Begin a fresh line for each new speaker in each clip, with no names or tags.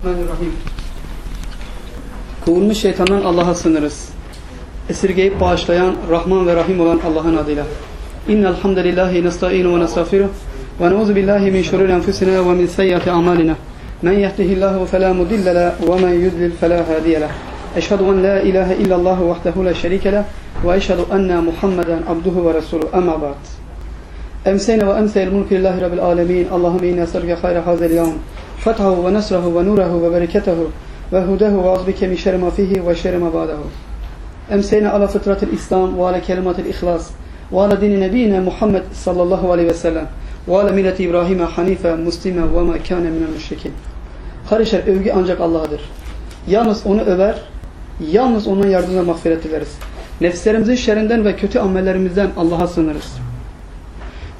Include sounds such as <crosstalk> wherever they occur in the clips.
Bismillahirrahmanirrahim. Kovulmuş şeytandan Allah'a sınırız. Esirgeyip bağışlayan, Rahman ve Rahim olan Allah'ın adıyla. İnnel hamdelellahi nestaînu ve nestağfiruh ve na'ûzu billahi min şururi enfüsinâ ve min seyyiâti amâlinâ. Men yehdihillahu fela mudille lehu ve men yudlil fela hâdiye lehu. Eşhedü en la ilahe illallah vahdehu la şerike lehu ve eşhedü enne Muhammeden abduhu ve resuluhu. Emma ba'd. Emseyne ve emseyel mulkillahi rabbil âlemîn. Allahümme inne eserke hayra hâzel yevm fethahu ve nesrahu ve nurehu ve bereketehu ve hudehu ve azbike min şerri ma fihi ve şerri ma ba'dahu. Emseyne ala fıtratil İslam ve ala kelimatil ihlas ve ala dini nebine Muhammed sallallahu aleyhi ve sellem ve ala milleti İbrahim'e hanife muslime ve ma kâne minel müşrikin. Kardeşler övgü ancak Allah'adır. Yalnız onu över, yalnız onun yardımına mağfiret dileriz. Nefslerimizin şerrinden ve kötü amellerimizden Allah'a sığınırız.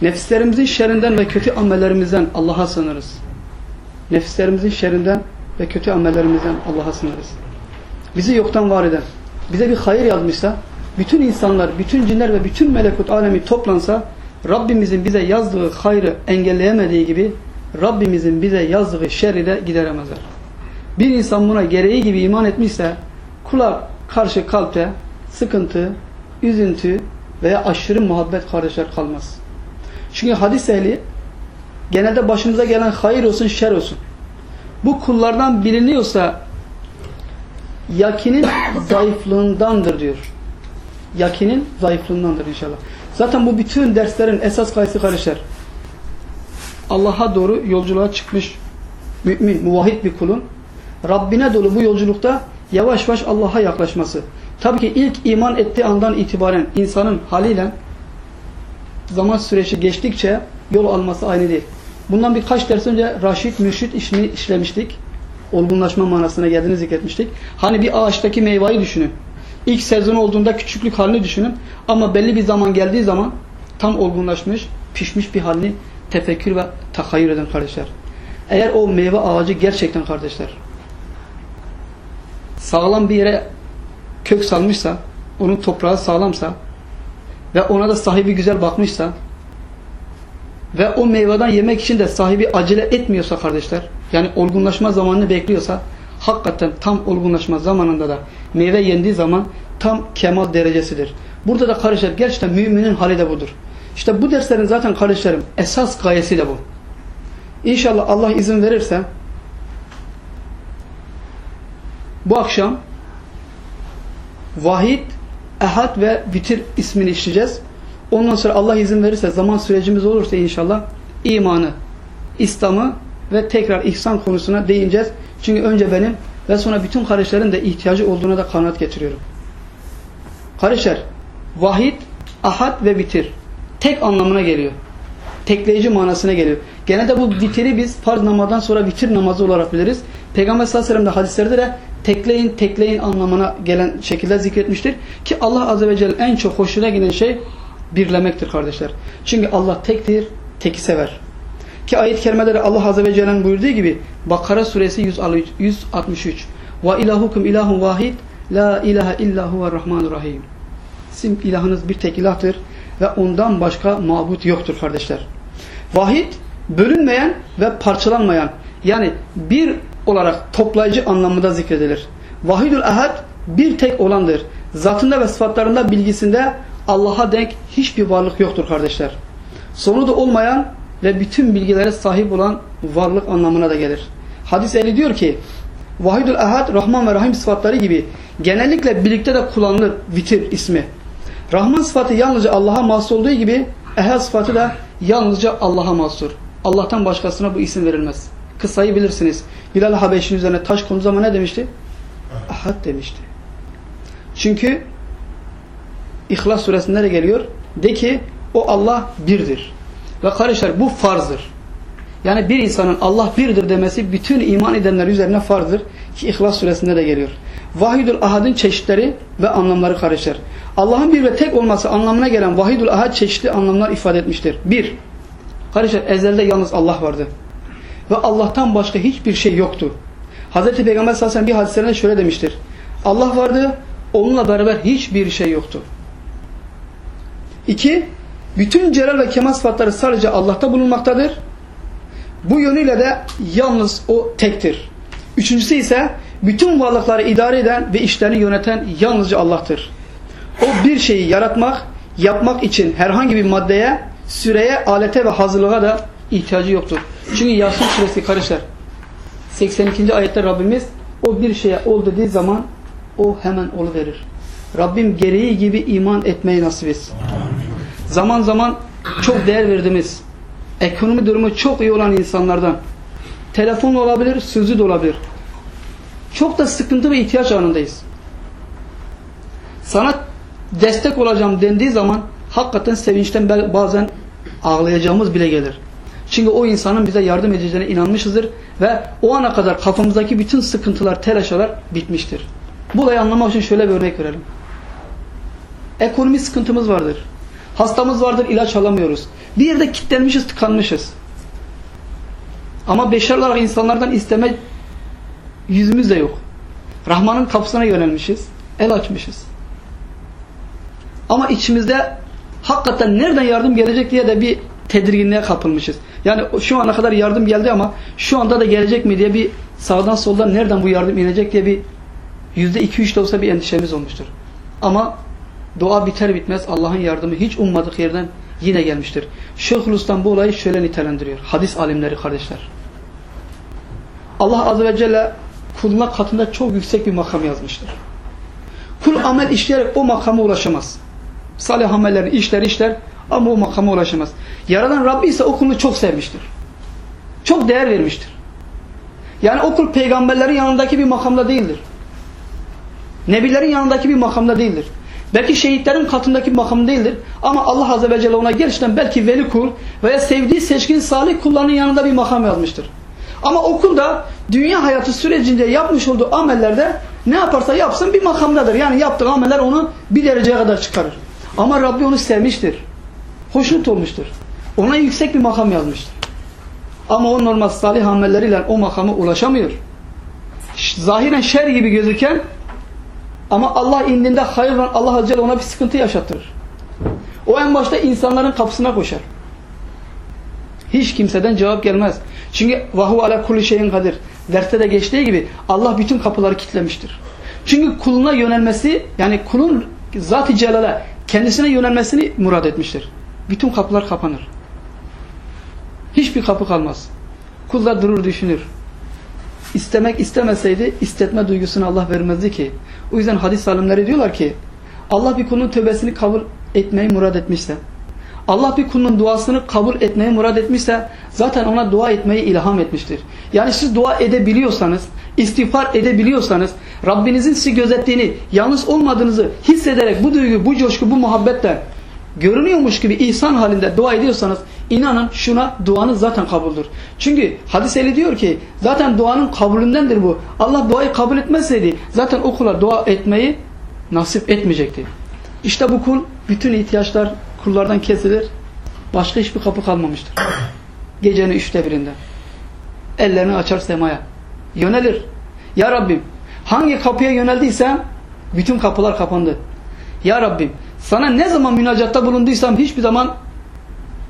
Nefslerimizin şerrinden ve kötü amellerimizden Allah'a sığınırız. Nefislerimizin şerrinden ve kötü amellerimizden Allah'a sığınırız. Bizi yoktan var eden, bize bir hayır yazmışsa, bütün insanlar, bütün cinler ve bütün melekut alemi toplansa, Rabbimizin bize yazdığı hayrı engelleyemediği gibi, Rabbimizin bize yazdığı şerri de gideremezler. Bir insan buna gereği gibi iman etmişse, kula karşı kalpte sıkıntı, üzüntü veya aşırı muhabbet kardeşler kalmaz. Çünkü hadis ehli genelde başımıza gelen hayır olsun şer olsun. Bu kullardan biliniyorsa yakinin <coughs> zayıflığındandır diyor. Yakinin zayıflığındandır inşallah. Zaten bu bütün derslerin esas kayısı kardeşler. Allah'a doğru yolculuğa çıkmış mümin, muvahhid bir kulun Rabbine dolu bu yolculukta yavaş yavaş Allah'a yaklaşması. Tabii ki ilk iman ettiği andan itibaren insanın haliyle zaman süreci geçtikçe yol alması aynı değil. Bundan birkaç ders önce Raşid Mürşit işini işlemiştik. Olgunlaşma manasına geldiğini zikretmiştik. Hani bir ağaçtaki meyveyi düşünün. İlk sezon olduğunda küçüklük halini düşünün. Ama belli bir zaman geldiği zaman tam olgunlaşmış, pişmiş bir halini tefekkür ve takayyür eden kardeşler. Eğer o meyve ağacı gerçekten kardeşler sağlam bir yere kök salmışsa, onun toprağı sağlamsa ve ona da sahibi güzel bakmışsa ve o meyveden yemek için de sahibi acele etmiyorsa kardeşler yani olgunlaşma zamanını bekliyorsa hakikaten tam olgunlaşma zamanında da meyve yendiği zaman tam kemal derecesidir. Burada da kardeşler gerçekten müminin hali de budur. İşte bu derslerin zaten kardeşlerim esas gayesi de bu. İnşallah Allah izin verirse bu akşam vahid Ehad ve Vitir ismini işleyeceğiz. Ondan sonra Allah izin verirse zaman sürecimiz olursa inşallah imanı, İslam'ı ve tekrar ihsan konusuna değineceğiz. Çünkü önce benim ve sonra bütün kardeşlerin de ihtiyacı olduğuna da kanaat getiriyorum. Kardeşler, vahid, ahad ve vitir tek anlamına geliyor. Tekleyici manasına geliyor. Genelde bu vitiri biz farz namazdan sonra vitir namazı olarak biliriz. Peygamber sallallahu aleyhi ve sellem de hadislerde de tekleyin tekleyin anlamına gelen şekilde zikretmiştir. Ki Allah azze ve celle en çok hoşuna giden şey birlemektir kardeşler. Çünkü Allah tektir, teki sever. Ki ayet-i kerimede de Allah azze ve celle'nin buyurduğu gibi Bakara suresi 163 Ve ilahukum ilahun vahid la ilahe illa huve rahmanur rahim. Sizin ilahınız bir tek ilahtır ve ondan başka mabut yoktur kardeşler. Vahid bölünmeyen ve parçalanmayan yani bir olarak toplayıcı anlamında zikredilir. Vahidül ahad bir tek olandır. Zatında ve sıfatlarında bilgisinde Allah'a denk hiçbir varlık yoktur kardeşler. Sonu da olmayan ve bütün bilgilere sahip olan varlık anlamına da gelir. Hadis eli diyor ki Vahidül ahad Rahman ve Rahim sıfatları gibi genellikle birlikte de kullanılır vitir ismi. Rahman sıfatı yalnızca Allah'a mahsus olduğu gibi ehad sıfatı da yalnızca Allah'a mahsur. Allah'tan başkasına bu isim verilmez. Kısayı bilirsiniz. Bilal Habeş'in üzerine taş konduğu zaman ne demişti? Ahad demişti. Çünkü İhlas suresinde de geliyor. De ki o Allah birdir. Ve kardeşler bu farzdır. Yani bir insanın Allah birdir demesi bütün iman edenler üzerine farzdır. Ki İhlas suresinde de geliyor. Vahidül Ahad'ın çeşitleri ve anlamları kardeşler. Allah'ın bir ve tek olması anlamına gelen Vahidül Ahad çeşitli anlamlar ifade etmiştir. Bir, kardeşler ezelde yalnız Allah vardı. Ve Allah'tan başka hiçbir şey yoktu. Hz. Peygamber sallallahu aleyhi ve sellem bir hadislerinde şöyle demiştir. Allah vardı, onunla beraber hiçbir şey yoktu. İki, bütün celal ve kemal sıfatları sadece Allah'ta bulunmaktadır. Bu yönüyle de yalnız o tektir. Üçüncüsü ise bütün varlıkları idare eden ve işlerini yöneten yalnızca Allah'tır. O bir şeyi yaratmak, yapmak için herhangi bir maddeye, süreye, alete ve hazırlığa da ihtiyacı yoktur. Çünkü Yasin suresi kardeşler 82. ayette Rabbimiz o bir şeye ol dediği zaman o hemen verir. Rabbim gereği gibi iman etmeyi nasip etsin. Zaman zaman çok değer verdiğimiz, ekonomi durumu çok iyi olan insanlardan telefon olabilir, sözü de olabilir. Çok da sıkıntı ve ihtiyaç anındayız. Sana destek olacağım dendiği zaman hakikaten sevinçten bazen ağlayacağımız bile gelir. Çünkü o insanın bize yardım edeceğine inanmışızdır ve o ana kadar kafamızdaki bütün sıkıntılar, telaşalar bitmiştir. Bu olayı anlamak için şöyle bir örnek verelim. Ekonomi sıkıntımız vardır. Hastamız vardır, ilaç alamıyoruz. Bir yerde kilitlenmişiz, tıkanmışız. Ama beşer olarak insanlardan isteme yüzümüz de yok. Rahman'ın kapısına yönelmişiz, el açmışız. Ama içimizde hakikaten nereden yardım gelecek diye de bir tedirginliğe kapılmışız. Yani şu ana kadar yardım geldi ama şu anda da gelecek mi diye bir sağdan soldan nereden bu yardım inecek diye bir yüzde iki üç de olsa bir endişemiz olmuştur. Ama dua biter bitmez Allah'ın yardımı hiç ummadık yerden yine gelmiştir. Şeyhülislam bu olayı şöyle nitelendiriyor. Hadis alimleri kardeşler. Allah Azze ve Celle kuluna katında çok yüksek bir makam yazmıştır. Kul amel işleyerek o makama ulaşamaz. Salih amellerini işler işler ama o makama ulaşamaz. Yaradan Rabbi ise o kulunu çok sevmiştir. Çok değer vermiştir. Yani o kul peygamberlerin yanındaki bir makamda değildir. Nebilerin yanındaki bir makamda değildir. Belki şehitlerin katındaki makam değildir. Ama Allah Azze ve Celle ona gerçekten belki veli kul veya sevdiği seçkin salih kullarının yanında bir makam yazmıştır. Ama okulda dünya hayatı sürecinde yapmış olduğu amellerde ne yaparsa yapsın bir makamdadır. Yani yaptığı ameller onu bir dereceye kadar çıkarır. Ama Rabbi onu sevmiştir. Hoşnut olmuştur. Ona yüksek bir makam yazmıştır. Ama o normal salih amelleriyle o makama ulaşamıyor. Zahiren şer gibi gözüken ama Allah indinde hayır olan Allah Azze ona bir sıkıntı yaşatır. O en başta insanların kapısına koşar. Hiç kimseden cevap gelmez. Çünkü vahu ala kulli şeyin kadir. Derste de geçtiği gibi Allah bütün kapıları kilitlemiştir. Çünkü kuluna yönelmesi yani kulun zat-ı celale kendisine yönelmesini murad etmiştir. Bütün kapılar kapanır. Hiçbir kapı kalmaz. Kul da durur düşünür. İstemek istemeseydi istetme duygusunu Allah vermezdi ki. O yüzden hadis alimleri diyorlar ki Allah bir kulun tövbesini kabul etmeyi murad etmişse Allah bir kulun duasını kabul etmeyi murad etmişse zaten ona dua etmeyi ilham etmiştir. Yani siz dua edebiliyorsanız, istiğfar edebiliyorsanız, Rabbinizin sizi gözettiğini, yalnız olmadığınızı hissederek bu duygu, bu coşku, bu muhabbetle görünüyormuş gibi ihsan halinde dua ediyorsanız inanın şuna duanız zaten kabuldür. Çünkü hadis eli diyor ki zaten duanın kabulündendir bu. Allah duayı kabul etmezseydi zaten o kula dua etmeyi nasip etmeyecekti. İşte bu kul bütün ihtiyaçlar kullardan kesilir. Başka hiçbir kapı kalmamıştır. Gecenin üçte birinde. Ellerini açar semaya. Yönelir. Ya Rabbim hangi kapıya yöneldiysem bütün kapılar kapandı. Ya Rabbim sana ne zaman münacatta bulunduysam hiçbir zaman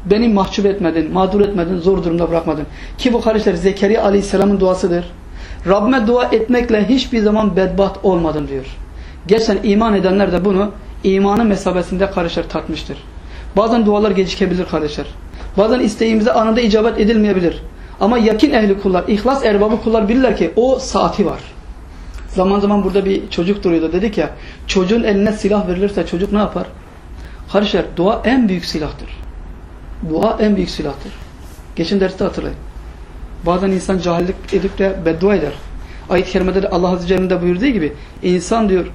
beni mahcup etmedin, mağdur etmedin, zor durumda bırakmadın. Ki bu kardeşler Zekeriya Aleyhisselam'ın duasıdır. Rabbime dua etmekle hiçbir zaman bedbaht olmadım diyor. Geçen iman edenler de bunu imanın mesabesinde kardeşler tatmıştır. Bazen dualar gecikebilir kardeşler. Bazen isteğimize anında icabet edilmeyebilir. Ama yakin ehli kullar, ihlas erbabı kullar bilirler ki o saati var. Zaman zaman burada bir çocuk duruyordu. Dedik ya çocuğun eline silah verilirse çocuk ne yapar? Kardeşler dua en büyük silahtır. Dua en büyük silahtır. Geçen derste hatırlayın. Bazen insan cahillik edip de beddua eder. Ayet-i kerimede de Allah Azze Celle'de buyurduğu gibi insan diyor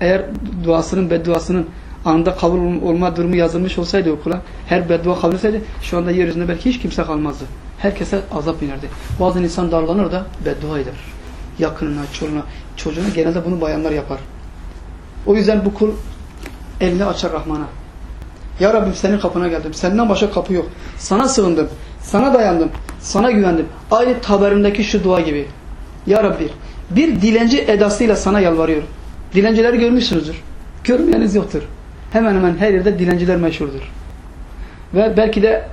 eğer duasının bedduasının anında kabul olma durumu yazılmış olsaydı okula her beddua kabul etseydi şu anda yeryüzünde belki hiç kimse kalmazdı. Herkese azap inerdi. Bazen insan darlanır da beddua eder. Yakınına, çoluğuna, çocuğuna genelde bunu bayanlar yapar. O yüzden bu kul elini açar Rahman'a. Ya Rabbim senin kapına geldim. Senden başka kapı yok. Sana sığındım. Sana dayandım. Sana güvendim. Aynı taberimdeki şu dua gibi. Ya Rabbi bir dilenci edasıyla sana yalvarıyorum. Dilencileri görmüşsünüzdür. Görmeyeniz yoktur. Hemen hemen her yerde dilenciler meşhurdur. Ve belki de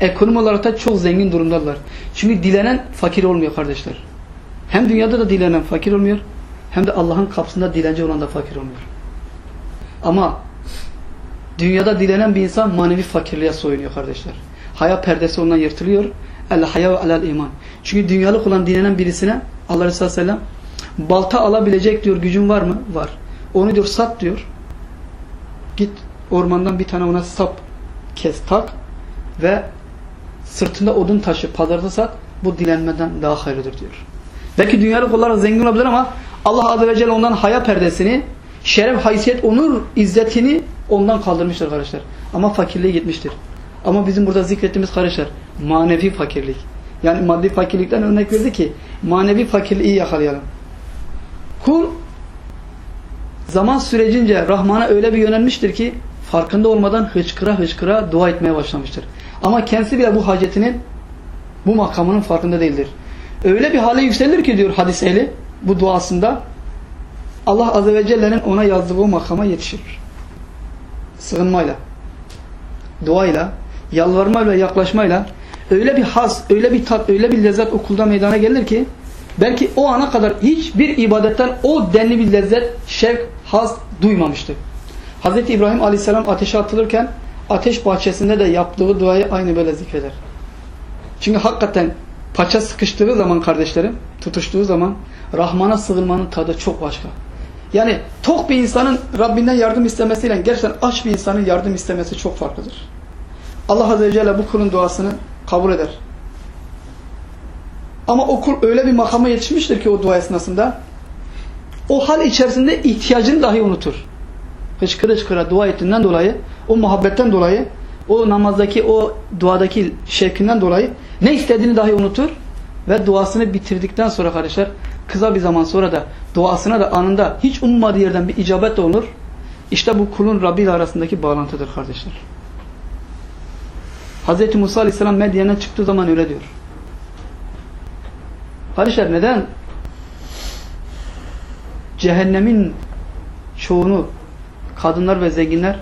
ekonomi olarak da çok zengin durumdalar. Çünkü dilenen fakir olmuyor kardeşler. Hem dünyada da dilenen fakir olmuyor hem de Allah'ın kapısında dilenci olan da fakir olmuyor. Ama dünyada dilenen bir insan manevi fakirliğe soyunuyor kardeşler. Haya perdesi ondan yırtılıyor. El haya ve alel iman. Çünkü dünyalık olan dilenen birisine Allah Resulü Aleyhisselam balta alabilecek diyor gücün var mı? Var. Onu diyor sat diyor. Git ormandan bir tane ona sap kes tak ve sırtında odun taşı pazarda sat bu dilenmeden daha hayırlıdır diyor. Belki dünyalık olarak zengin olabilir ama Allah Azze ve Celle ondan haya perdesini, şeref, haysiyet, onur, izzetini ondan kaldırmıştır kardeşler. Ama fakirliğe gitmiştir. Ama bizim burada zikrettiğimiz kardeşler manevi fakirlik. Yani maddi fakirlikten örnek verdi ki manevi fakirliği yakalayalım. Kul zaman sürecince Rahman'a öyle bir yönelmiştir ki farkında olmadan hıçkıra hıçkıra dua etmeye başlamıştır. Ama kendisi bile bu hacetinin bu makamının farkında değildir. Öyle bir hale yükselir ki diyor hadis eli bu duasında Allah Azze ve Celle'nin ona yazdığı makama yetişir. Sığınmayla, duayla, yalvarmayla, yaklaşmayla öyle bir haz, öyle bir tat, öyle bir lezzet okulda meydana gelir ki belki o ana kadar hiçbir ibadetten o denli bir lezzet, şevk, haz duymamıştı. Hz. İbrahim Aleyhisselam ateşe atılırken ateş bahçesinde de yaptığı duayı aynı böyle zikreder. Çünkü hakikaten paça sıkıştığı zaman kardeşlerim, tutuştuğu zaman Rahman'a sığınmanın tadı çok başka. Yani tok bir insanın Rabbinden yardım istemesiyle gerçekten aç bir insanın yardım istemesi çok farklıdır. Allah Azze ve Celle bu kulun duasını kabul eder. Ama o kul öyle bir makama yetişmiştir ki o dua esnasında o hal içerisinde ihtiyacını dahi unutur. Hıçkıra hıçkıra dua ettiğinden dolayı, o muhabbetten dolayı, o namazdaki, o duadaki şevkinden dolayı ne istediğini dahi unutur ve duasını bitirdikten sonra kardeşler kısa bir zaman sonra da duasına da anında hiç ummadığı yerden bir icabet de olur. İşte bu kulun Rabbi ile arasındaki bağlantıdır kardeşler. Hz. Musa Aleyhisselam Medyen'e çıktığı zaman öyle diyor. Kardeşler neden cehennemin çoğunu kadınlar ve zenginler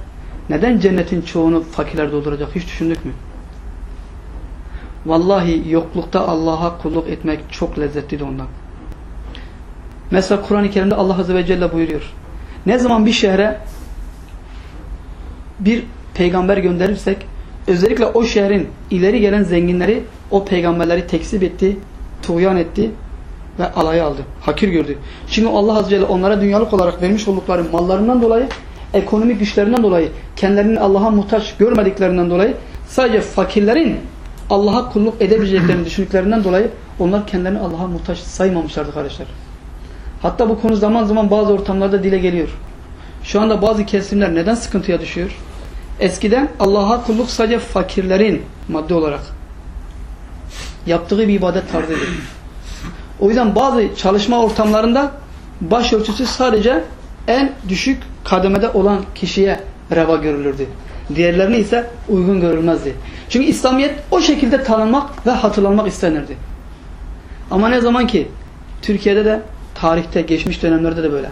neden cennetin çoğunu fakirler dolduracak hiç düşündük mü? Vallahi yoklukta Allah'a kulluk etmek çok lezzetli de ondan. Mesela Kur'an-ı Kerim'de Allah Azze ve Celle buyuruyor. Ne zaman bir şehre bir peygamber gönderirsek özellikle o şehrin ileri gelen zenginleri o peygamberleri tekzip etti, tuğyan etti ve alaya aldı. Hakir gördü. Çünkü Allah Azze ve Celle onlara dünyalık olarak vermiş oldukları mallarından dolayı ekonomik güçlerinden dolayı kendilerini Allah'a muhtaç görmediklerinden dolayı sadece fakirlerin Allah'a kulluk edebileceklerini düşündüklerinden dolayı onlar kendilerini Allah'a muhtaç saymamışlardı kardeşler. Hatta bu konu zaman zaman bazı ortamlarda dile geliyor. Şu anda bazı kesimler neden sıkıntıya düşüyor? Eskiden Allah'a kulluk sadece fakirlerin maddi olarak yaptığı bir ibadet tarzıydı. O yüzden bazı çalışma ortamlarında başörtüsü sadece en düşük kademede olan kişiye reva görülürdü. Diğerlerini ise uygun görülmezdi. Çünkü İslamiyet o şekilde tanınmak ve hatırlanmak istenirdi. Ama ne zaman ki Türkiye'de de tarihte, geçmiş dönemlerde de böyle.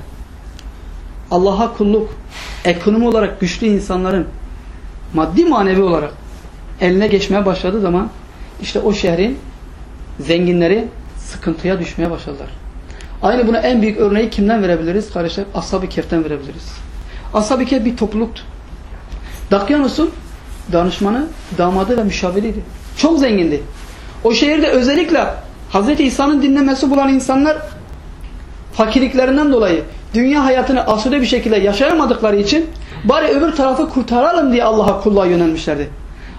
Allah'a kulluk, ekonomi olarak güçlü insanların maddi manevi olarak eline geçmeye başladığı zaman işte o şehrin zenginleri sıkıntıya düşmeye başladılar. Aynı buna en büyük örneği kimden verebiliriz? Kardeşler Ashab-ı Kehf'ten verebiliriz. Ashab-ı Kehf bir topluluktu. Dakyanus'un danışmanı, damadı ve müşaviriydi. Çok zengindi. O şehirde özellikle Hz. İsa'nın dinlemesi bulan insanlar fakirliklerinden dolayı dünya hayatını asude bir şekilde yaşayamadıkları için bari öbür tarafı kurtaralım diye Allah'a kulluğa yönelmişlerdi.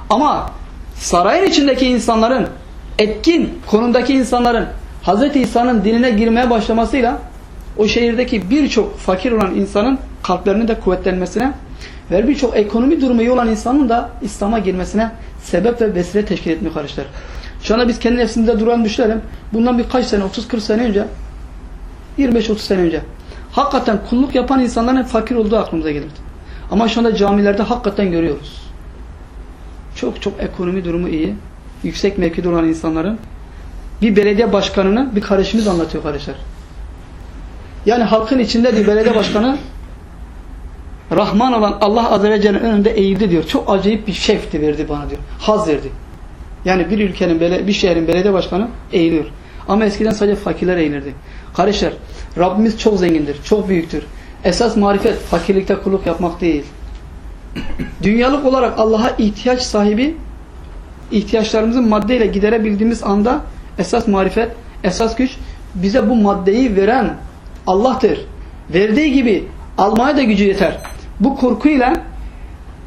Ama sarayın içindeki insanların etkin konumdaki insanların Hz. İsa'nın dinine girmeye başlamasıyla o şehirdeki birçok fakir olan insanın kalplerinin de kuvvetlenmesine ve birçok ekonomi durumu iyi olan insanın da İslam'a girmesine sebep ve vesile teşkil etmiyor kardeşler. Şu anda biz kendi nefsimizde duran düşünelim. Bundan birkaç sene, 30-40 sene önce 25-30 sene önce hakikaten kulluk yapan insanların fakir olduğu aklımıza gelirdi. Ama şu anda camilerde hakikaten görüyoruz. Çok çok ekonomi durumu iyi. Yüksek mevkide olan insanların bir belediye başkanını bir kardeşimiz anlatıyor kardeşler. Yani halkın içinde bir belediye başkanı Rahman olan Allah Azze ve Celle'nin önünde eğildi diyor. Çok acayip bir şefti verdi bana diyor. Haz verdi. Yani bir ülkenin, bir şehrin belediye başkanı eğiliyor. Ama eskiden sadece fakirler eğilirdi. Kardeşler Rabbimiz çok zengindir, çok büyüktür. Esas marifet fakirlikte kulluk yapmak değil. Dünyalık olarak Allah'a ihtiyaç sahibi ihtiyaçlarımızı maddeyle giderebildiğimiz anda esas marifet, esas güç bize bu maddeyi veren Allah'tır. Verdiği gibi almaya da gücü yeter. Bu korkuyla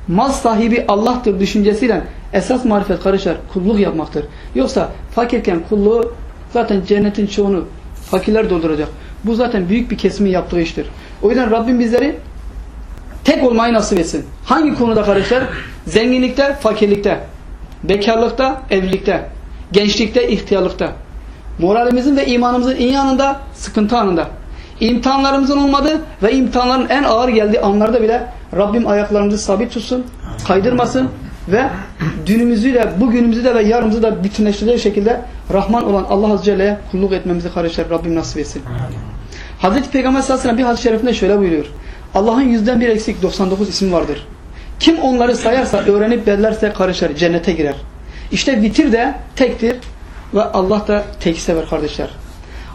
mal sahibi Allah'tır düşüncesiyle esas marifet karışır. Kulluk yapmaktır. Yoksa fakirken kulluğu zaten cennetin çoğunu fakirler dolduracak. Bu zaten büyük bir kesimin yaptığı iştir. O yüzden Rabbim bizleri tek olmayı nasip etsin. Hangi konuda kardeşler? Zenginlikte, fakirlikte, bekarlıkta, evlilikte, gençlikte, ihtiyarlıkta. Moralimizin ve imanımızın iyi yanında, sıkıntı anında. İmtihanlarımızın olmadığı ve imtihanların en ağır geldiği anlarda bile Rabbim ayaklarımızı sabit tutsun, kaydırmasın ve dünümüzü de, bugünümüzü de ve yarımızı da bütünleştirdiği şekilde Rahman olan Allah Azze Celle'ye kulluk etmemizi kardeşler Rabbim nasip etsin. Hazreti Peygamber sallallahu bir hadis-i şerifinde şöyle buyuruyor. Allah'ın yüzden bir eksik 99 isim vardır. Kim onları sayarsa, öğrenip bellerse karışır, cennete girer. İşte vitir de tektir ve Allah da tek sever kardeşler.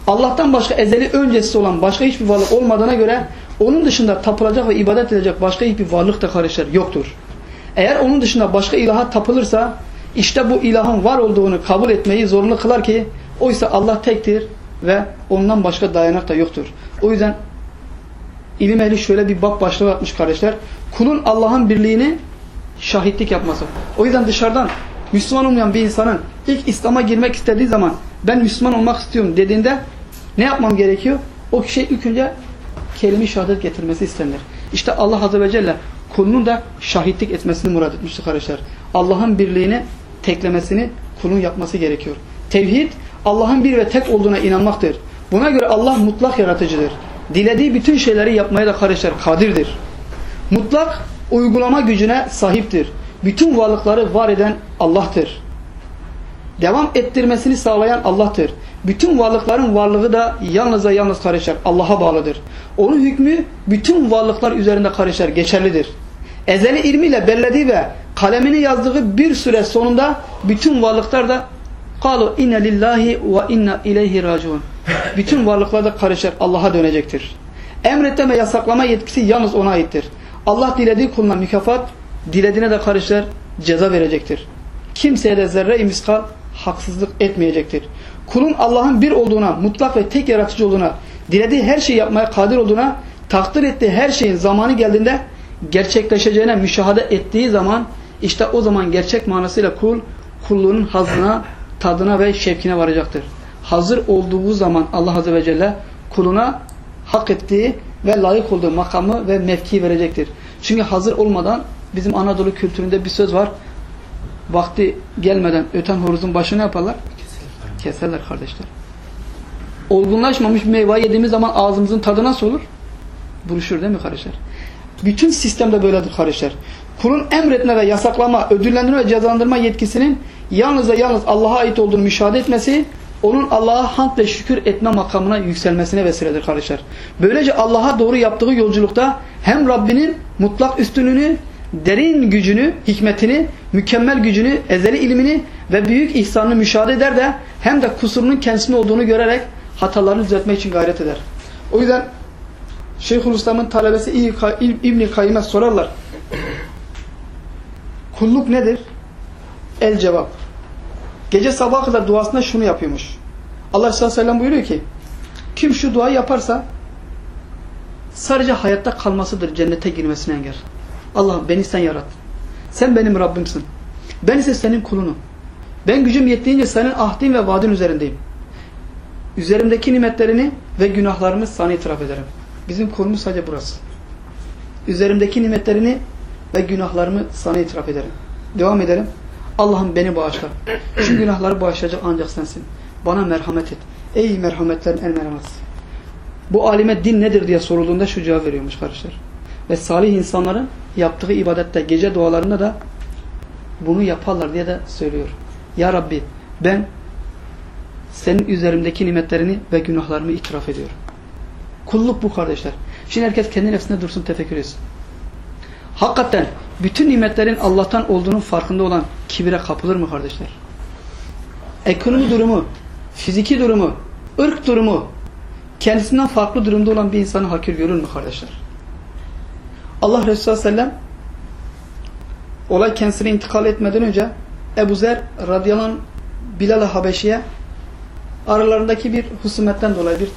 Allah'tan başka ezeli öncesi olan başka hiçbir varlık olmadığına göre onun dışında tapılacak ve ibadet edilecek başka hiçbir varlık da kardeşler yoktur. Eğer onun dışında başka ilaha tapılırsa işte bu ilahın var olduğunu kabul etmeyi zorunlu kılar ki oysa Allah tektir ve ondan başka dayanak da yoktur. O yüzden ilim ehli şöyle bir bab başlığı atmış kardeşler. Kulun Allah'ın birliğini şahitlik yapması. O yüzden dışarıdan Müslüman olmayan bir insanın ilk İslam'a girmek istediği zaman ben Müslüman olmak istiyorum dediğinde ne yapmam gerekiyor? O kişi ilk önce kelime-i şehadet getirmesi istenir. İşte Allah Azze ve Celle kulunun da şahitlik etmesini murad etmiştir kardeşler. Allah'ın birliğini teklemesini kulun yapması gerekiyor. Tevhid Allah'ın bir ve tek olduğuna inanmaktır. Buna göre Allah mutlak yaratıcıdır. Dilediği bütün şeyleri yapmaya da kardeşler kadirdir. Mutlak uygulama gücüne sahiptir. Bütün varlıkları var eden Allah'tır. Devam ettirmesini sağlayan Allah'tır. Bütün varlıkların varlığı da yalnız ve yalnız kardeşler Allah'a bağlıdır. Onun hükmü bütün varlıklar üzerinde kardeşler geçerlidir. Ezeli ilmiyle bellediği ve kalemini yazdığı bir süre sonunda bütün varlıklar da inne lillahi ve inna ileyhi raciun. Bütün varlıklar da kardeşler Allah'a dönecektir. Emretme yasaklama yetkisi yalnız ona aittir. Allah dilediği kuluna mükafat, dilediğine de kardeşler ceza verecektir. Kimseye de zerre miskal haksızlık etmeyecektir. Kulun Allah'ın bir olduğuna, mutlak ve tek yaratıcı olduğuna, dilediği her şeyi yapmaya kadir olduğuna, takdir ettiği her şeyin zamanı geldiğinde gerçekleşeceğine müşahede ettiği zaman işte o zaman gerçek manasıyla kul kulluğun hazına, tadına ve şevkine varacaktır. Hazır olduğu zaman Allah Azze ve Celle kuluna hak ettiği ve layık olduğu makamı ve mevki verecektir. Çünkü hazır olmadan bizim Anadolu kültüründe bir söz var. Vakti gelmeden öten horozun başını yaparlar? Keserler kardeşler. Olgunlaşmamış meyve yediğimiz zaman ağzımızın tadı nasıl olur? Buruşur değil mi kardeşler? Bütün sistemde böyledir kardeşler. Kulun emretme ve yasaklama, ödüllendirme ve cezalandırma yetkisinin yalnız ve yalnız Allah'a ait olduğunu müşahede etmesi, onun Allah'a hamd ve şükür etme makamına yükselmesine vesiledir kardeşler. Böylece Allah'a doğru yaptığı yolculukta hem Rabbinin mutlak üstünlüğünü, derin gücünü, hikmetini, mükemmel gücünü, ezeli ilmini ve büyük ihsanını müşahede eder de hem de kusurunun kendisinde olduğunu görerek hatalarını düzeltmek için gayret eder. O yüzden Şeyhülislam'ın talebesi İbn-i Kayyım'a sorarlar. Kulluk nedir? El cevap. Gece sabah kadar duasında şunu yapıyormuş. Allah sallallahu aleyhi ve sellem buyuruyor ki kim şu duayı yaparsa sadece hayatta kalmasıdır cennete girmesine engel. Allah'ım beni sen yarattın. Sen benim Rabbimsin. Ben ise senin kulunum. Ben gücüm yettiğince senin ahdin ve vaadin üzerindeyim. Üzerimdeki nimetlerini ve günahlarımı sana itiraf ederim. Bizim konumuz sadece burası. Üzerimdeki nimetlerini ve günahlarımı sana itiraf ederim. Devam edelim. Allah'ım beni bağışla. Şu günahları bağışlayacak ancak sensin. Bana merhamet et. Ey merhametlerin en merhametlisi. Bu alime din nedir diye sorulduğunda şu cevap veriyormuş kardeşler. Ve salih insanların yaptığı ibadette, gece dualarında da bunu yaparlar diye de söylüyor. Ya Rabbi ben senin üzerimdeki nimetlerini ve günahlarımı itiraf ediyorum. Kulluk bu kardeşler. Şimdi herkes kendi nefsine dursun tefekkür etsin. Hakikaten bütün nimetlerin Allah'tan olduğunun farkında olan kibire kapılır mı kardeşler? Ekonomi durumu, fiziki durumu, ırk durumu kendisinden farklı durumda olan bir insanı hakir görür mü kardeşler? Allah Resulü Sellem olay kendisine intikal etmeden önce Ebu Zer radıyallahu anh Bilal-i Habeşi'ye aralarındaki bir husumetten dolayı bir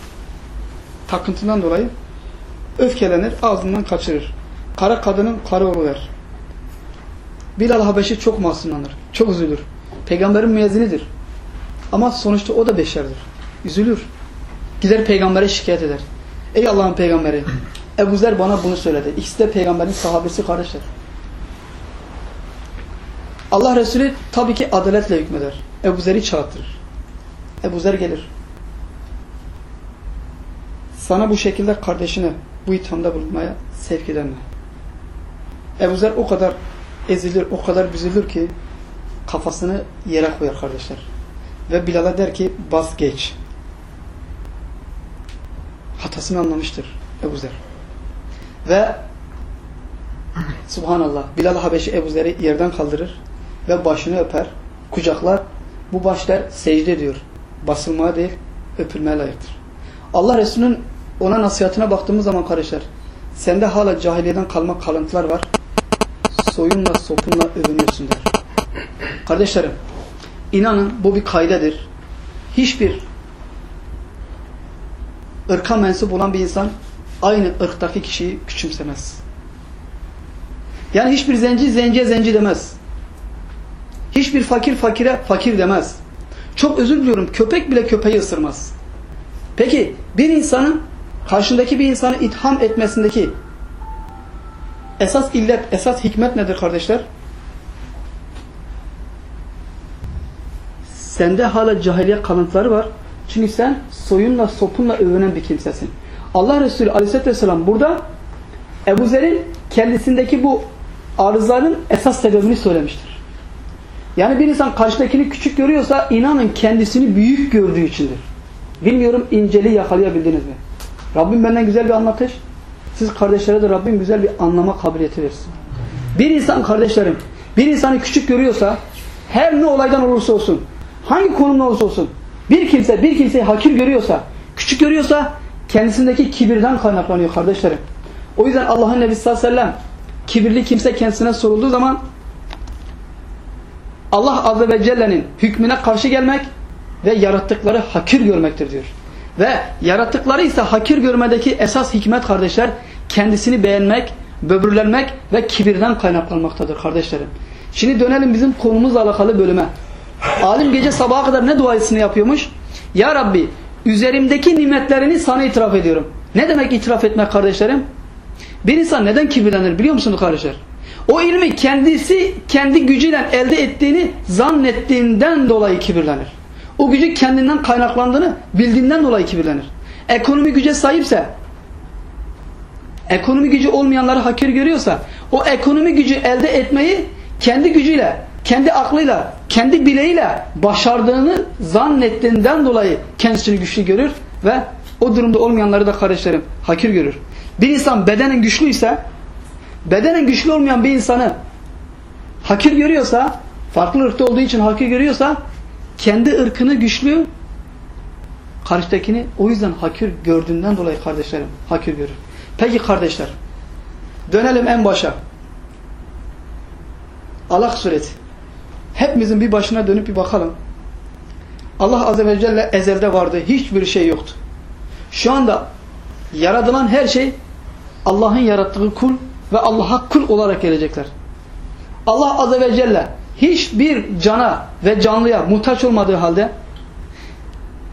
takıntından dolayı öfkelenir, ağzından kaçırır. Kara kadının kara oğlu der. Bilal Habeşi çok masumlanır, çok üzülür. Peygamberin müezzinidir. Ama sonuçta o da beşerdir. Üzülür. Gider peygambere şikayet eder. Ey Allah'ın peygamberi, Ebu Zer bana bunu söyledi. İkisi de peygamberin sahabesi kardeşler. Allah Resulü tabii ki adaletle hükmeder. Ebu Zer'i çağırtırır. Ebu Zer gelir. Sana bu şekilde kardeşine bu ithamda bulunmaya sevk eden mi? Ebu Zer o kadar ezilir, o kadar büzülür ki kafasını yere koyar kardeşler. Ve Bilal'a der ki bas geç. Hatasını anlamıştır Ebu Zer. Ve Subhanallah Bilal Habeşi Ebu Zer'i yerden kaldırır ve başını öper, kucaklar. Bu başlar secde ediyor. Basılmaya değil, öpülmeye layıktır. Allah Resulü'nün ona nasihatine baktığımız zaman kardeşler, sende hala cahiliyeden kalma kalıntılar var. Soyunla sopunla övünüyorsun der. Kardeşlerim, inanın bu bir kaydedir. Hiçbir ırka mensup olan bir insan aynı ırktaki kişiyi küçümsemez. Yani hiçbir zenci zenciye zenci demez. Hiçbir fakir fakire fakir demez. Çok özür diliyorum köpek bile köpeği ısırmaz. Peki bir insanın karşındaki bir insanı itham etmesindeki esas illet, esas hikmet nedir kardeşler? Sende hala cahiliye kalıntıları var. Çünkü sen soyunla sopunla övünen bir kimsesin. Allah Resulü Aleyhisselatü Vesselam burada Ebu Zer'in kendisindeki bu arızaların esas sebebini söylemiştir. Yani bir insan karşıdakini küçük görüyorsa inanın kendisini büyük gördüğü içindir. Bilmiyorum inceliği yakalayabildiniz mi? Rabbim benden güzel bir anlatış. Siz kardeşlere de Rabbim güzel bir anlama kabiliyeti versin. Bir insan kardeşlerim bir insanı küçük görüyorsa her ne olaydan olursa olsun hangi konumda olursa olsun bir kimse bir kimseyi hakir görüyorsa küçük görüyorsa kendisindeki kibirden kaynaklanıyor kardeşlerim. O yüzden Allah'ın Nebi sallallahu aleyhi ve sellem kibirli kimse kendisine sorulduğu zaman Allah Azze ve Celle'nin hükmüne karşı gelmek ve yarattıkları hakir görmektir diyor. Ve yarattıkları ise hakir görmedeki esas hikmet kardeşler kendisini beğenmek, böbürlenmek ve kibirden kaynaklanmaktadır kardeşlerim. Şimdi dönelim bizim konumuzla alakalı bölüme. Alim gece sabaha kadar ne duasını yapıyormuş? Ya Rabbi üzerimdeki nimetlerini sana itiraf ediyorum. Ne demek itiraf etmek kardeşlerim? Bir insan neden kibirlenir biliyor musunuz kardeşler? O ilmi kendisi kendi gücüyle elde ettiğini zannettiğinden dolayı kibirlenir. O gücü kendinden kaynaklandığını bildiğinden dolayı kibirlenir. Ekonomi güce sahipse, ekonomi gücü olmayanları hakir görüyorsa, o ekonomi gücü elde etmeyi kendi gücüyle, kendi aklıyla, kendi bileğiyle başardığını zannettiğinden dolayı kendisini güçlü görür ve o durumda olmayanları da kardeşlerim hakir görür. Bir insan bedenen güçlüyse, bedenen güçlü olmayan bir insanı hakir görüyorsa, farklı ırkta olduğu için hakir görüyorsa, kendi ırkını güçlü, karşıdakini o yüzden hakir gördüğünden dolayı kardeşlerim hakir görür. Peki kardeşler, dönelim en başa. Alak suresi. Hepimizin bir başına dönüp bir bakalım. Allah Azze ve Celle ezelde vardı. Hiçbir şey yoktu. Şu anda yaratılan her şey Allah'ın yarattığı kul ve Allah'a kul olarak gelecekler. Allah Azze ve Celle hiçbir cana ve canlıya muhtaç olmadığı halde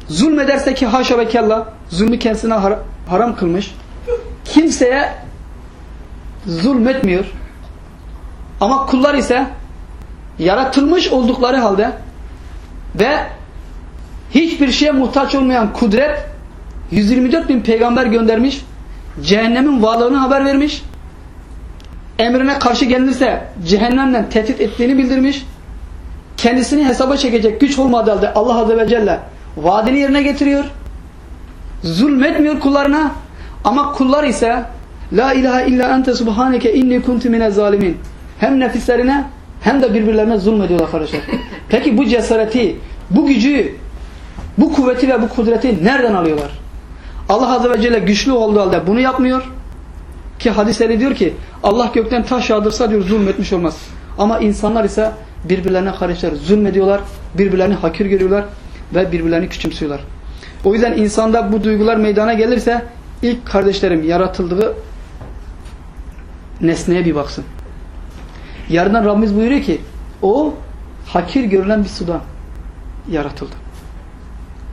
zulmederse ki haşa ve kella zulmü kendisine har haram kılmış. Kimseye zulmetmiyor. Ama kullar ise yaratılmış oldukları halde ve hiçbir şeye muhtaç olmayan kudret 124 bin peygamber göndermiş. Cehennemin varlığını haber vermiş. Emrine karşı gelinirse cehennemden tehdit ettiğini bildirmiş. Kendisini hesaba çekecek güç olmadığı halde Allah Azze ve Celle vaadini yerine getiriyor. Zulmetmiyor kullarına. Ama kullar ise La ilahe illa ente subhaneke inni kuntu mine zalimin. Hem nefislerine hem de birbirlerine zulmediyorlar arkadaşlar. <laughs> Peki bu cesareti, bu gücü Bu kuvveti ve bu kudreti nereden alıyorlar? Allah Azze ve Celle güçlü olduğu halde bunu yapmıyor. Ki hadisleri diyor ki Allah gökten taş yağdırsa diyor zulmetmiş olmaz. Ama insanlar ise birbirlerine karışlar zulmediyorlar, birbirlerini hakir görüyorlar ve birbirlerini küçümsüyorlar. O yüzden insanda bu duygular meydana gelirse ilk kardeşlerim yaratıldığı nesneye bir baksın. Yarından Rabbimiz buyuruyor ki o hakir görülen bir sudan yaratıldı.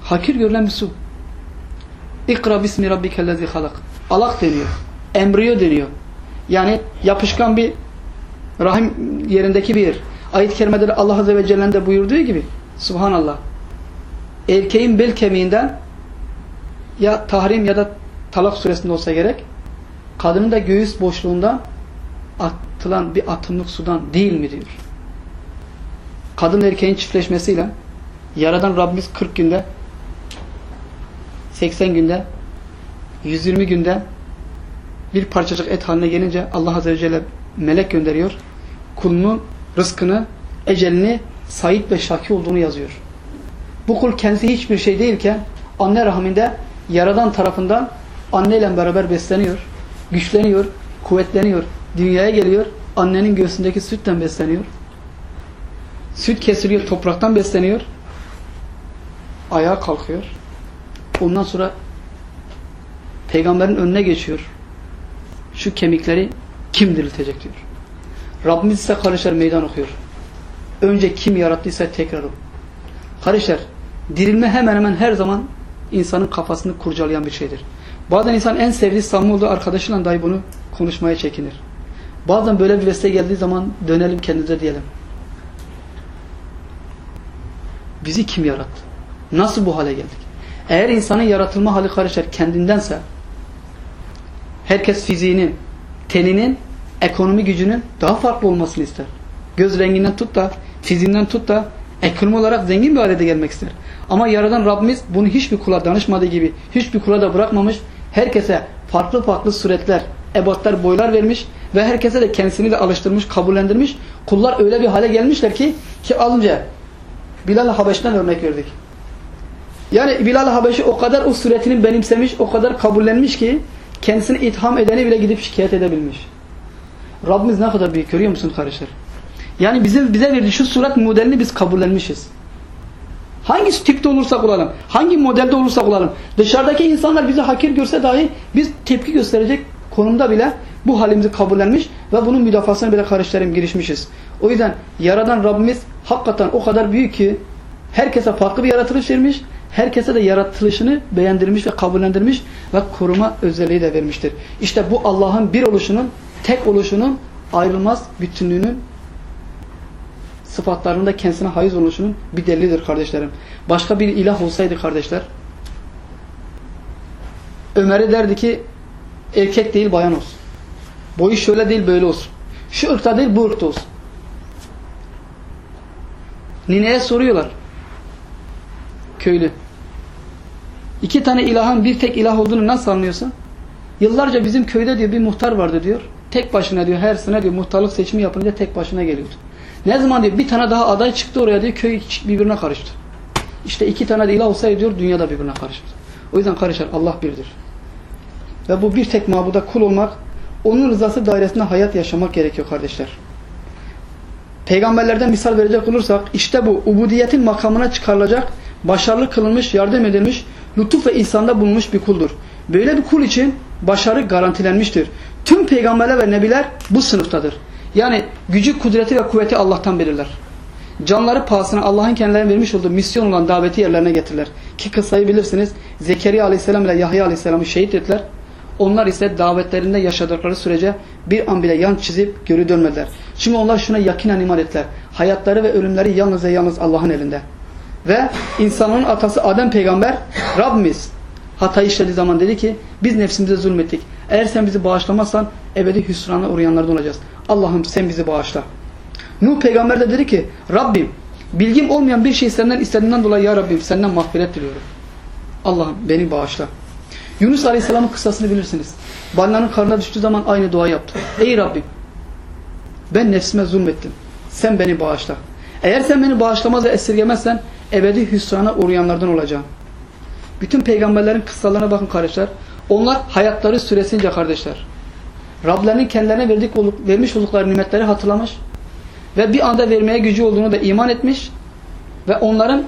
Hakir görülen bir su. İkra bismi rabbikellezi halak. Alak deniyor. Embriyo deniyor. Yani yapışkan bir rahim yerindeki bir yer. Ayet-i kerimede de Allah Azze ve Celle'nin de buyurduğu gibi Subhanallah. Erkeğin bel kemiğinden ya tahrim ya da talak suresinde olsa gerek kadının da göğüs boşluğundan atılan bir atımlık sudan değil mi diyor. Kadın erkeğin çiftleşmesiyle yaradan Rabbimiz 40 günde 80 günde 120 günde bir parçacık et haline gelince Allah Azze ve Celle melek gönderiyor. Kulunun rızkını, ecelini sahip ve şaki olduğunu yazıyor. Bu kul kendisi hiçbir şey değilken anne rahminde yaradan tarafından anneyle beraber besleniyor, güçleniyor, kuvvetleniyor, dünyaya geliyor, annenin göğsündeki sütten besleniyor. Süt kesiliyor, topraktan besleniyor. Ayağa kalkıyor. Ondan sonra peygamberin önüne geçiyor. Şu kemikleri kim diriltecek diyor. Rabbimiz ise kardeşler meydan okuyor. Önce kim yarattıysa tekrar o. Kardeşler dirilme hemen hemen her zaman insanın kafasını kurcalayan bir şeydir. Bazen insan en sevdiği samimi olduğu arkadaşıyla dahi bunu konuşmaya çekinir. Bazen böyle bir vesile geldiği zaman dönelim kendimize diyelim. Bizi kim yarattı? Nasıl bu hale geldik? Eğer insanın yaratılma hali karışır kendinden,se herkes fiziğinin, teninin, ekonomi gücünün daha farklı olmasını ister. Göz renginden tut da, fiziğinden tut da ekonomi olarak zengin bir halde gelmek ister. Ama yaradan Rabbimiz bunu hiçbir kula danışmadığı gibi hiçbir kula da bırakmamış. Herkese farklı farklı suretler, ebatlar, boylar vermiş ve herkese de kendisini de alıştırmış, kabullendirmiş. Kullar öyle bir hale gelmişler ki ki az Bilal Habeş'ten örnek verdik. Yani Bilal Habeşi o kadar o suretini benimsemiş, o kadar kabullenmiş ki kendisini itham edeni bile gidip şikayet edebilmiş. Rabbimiz ne kadar büyük görüyor musun kardeşler? Yani bizim bize verdiği şu suret modelini biz kabullenmişiz. Hangi tipte olursak olalım, hangi modelde olursak olalım, dışarıdaki insanlar bizi hakir görse dahi biz tepki gösterecek konumda bile bu halimizi kabullenmiş ve bunun müdafasına bile kardeşlerim girişmişiz. O yüzden yaradan Rabbimiz hakikaten o kadar büyük ki herkese farklı bir yaratılış vermiş, herkese de yaratılışını beğendirmiş ve kabullendirmiş ve koruma özelliği de vermiştir. İşte bu Allah'ın bir oluşunun, tek oluşunun ayrılmaz bütünlüğünün sıfatlarında kendisine haiz oluşunun bir delilidir kardeşlerim. Başka bir ilah olsaydı kardeşler Ömer'e derdi ki erkek değil bayan olsun. Boyu şöyle değil böyle olsun. Şu ırkta değil bu ırkta olsun. Nineye soruyorlar. Köylü. İki tane ilahın bir tek ilah olduğunu nasıl anlıyorsun? Yıllarca bizim köyde diyor bir muhtar vardı diyor. Tek başına diyor her sene diyor muhtarlık seçimi yapınca tek başına geliyordu. Ne zaman diyor bir tane daha aday çıktı oraya diyor köy birbirine karıştı. İşte iki tane de ilah olsaydı diyor dünyada birbirine karıştı. O yüzden karışır Allah birdir. Ve bu bir tek mabuda kul olmak onun rızası dairesinde hayat yaşamak gerekiyor kardeşler. Peygamberlerden misal verecek olursak işte bu ubudiyetin makamına çıkarılacak, başarılı kılınmış, yardım edilmiş, lütuf ve ihsanda bulunmuş bir kuldur. Böyle bir kul için başarı garantilenmiştir. Tüm peygamberler ve nebiler bu sınıftadır. Yani gücü, kudreti ve kuvveti Allah'tan belirler. Canları pahasına Allah'ın kendilerine vermiş olduğu misyon olan daveti yerlerine getirirler. Ki kıssayı bilirsiniz. Zekeriya aleyhisselam ile Yahya aleyhisselamı şehit ettiler. Onlar ise davetlerinde yaşadıkları sürece bir an bile yan çizip geri dönmediler. Çünkü onlar şuna yakinen iman ettiler. Hayatları ve ölümleri yalnız ve yalnız Allah'ın elinde. Ve insanın atası Adem peygamber Rabbimiz hata işlediği zaman dedi ki biz nefsimize zulmettik. Eğer sen bizi bağışlamazsan ebedi hüsrana uğrayanlardan olacağız. Allah'ım sen bizi bağışla. Nuh peygamber de dedi ki Rabbim bilgim olmayan bir şey senden istediğinden dolayı ya Rabbim senden mağfiret diliyorum. Allah'ım beni bağışla. Yunus Aleyhisselam'ın kıssasını bilirsiniz. Balinanın karnına düştüğü zaman aynı dua yaptı. Ey Rabbim ben nefsime zulmettim. Sen beni bağışla. Eğer sen beni bağışlamaz ve esirgemezsen ebedi hüsrana uğrayanlardan olacağım. Bütün peygamberlerin kıssalarına bakın kardeşler. Onlar hayatları süresince kardeşler. Rablerinin kendilerine verdik, vermiş oldukları nimetleri hatırlamış ve bir anda vermeye gücü olduğunu da iman etmiş ve onların